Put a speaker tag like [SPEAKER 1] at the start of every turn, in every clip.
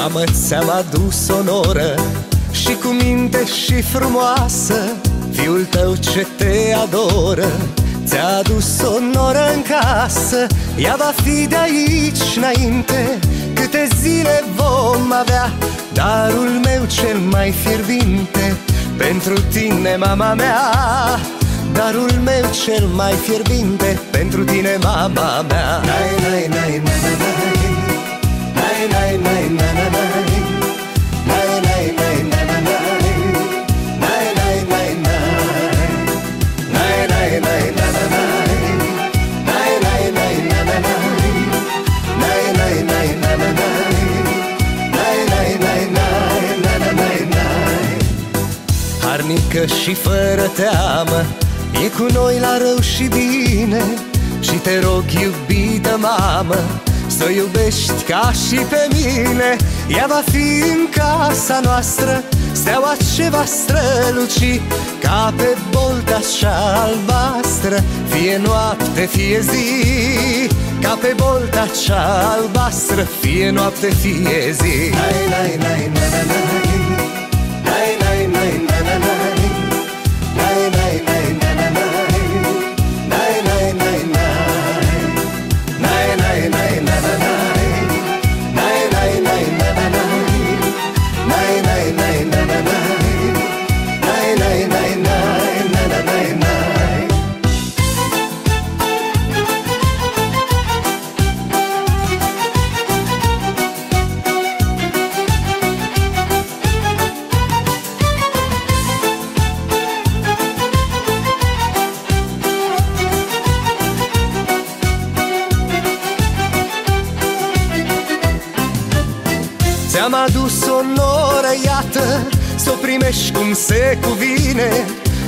[SPEAKER 1] teamă ți-am adus onoră Și cu minte și frumoasă Fiul tău ce te adoră. Ți-a adus onoră în casă Ea va fi de aici înainte. Câte zile vom avea Darul meu cel mai fierbinte. Pentru tine, mama mea Darul meu cel mai fierbinte. Pentru tine, mama mea. Nai, nai, nai, nai, Harnică și fără teamă. E cu noi la rău și bine Și te rog, iubită mamă Să o iubești ca și pe mine. Ea va fi în casa noastră Steaua ce va străluci Ca pe bolta așa albastră Fie noapte, fie zi. Ca pe bolta cea albastră Fie noapte, fie zi. Nai, nai, nai, nai, nai, nai Ți-am adus o noră, iată Să o primești cum se cuvine.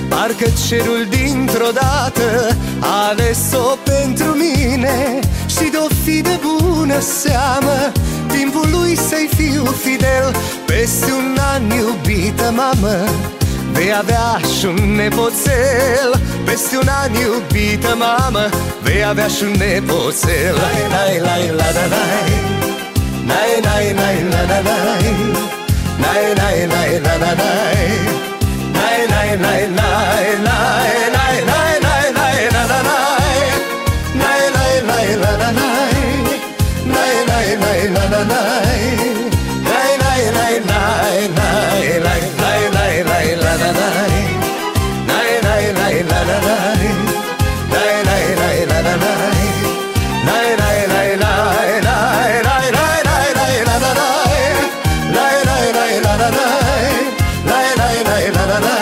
[SPEAKER 1] Parcă cerul dintr-o dată A ales-o pentru mine. Și de-o fi de bună seamă Timpul lui să-i fiu fidel. Peste un an, iubită mamă Vei avea și un nepoțel. Peste un an, iubită mamă Vei avea și un nepoțel. Lai, lai, lai, la, la, lai nai nai la la nai nai nai nai la la nai nai nai nai nai nai nai nai nai nai la la nai nai nai nai la la nai nai nai nai la la nai la la la.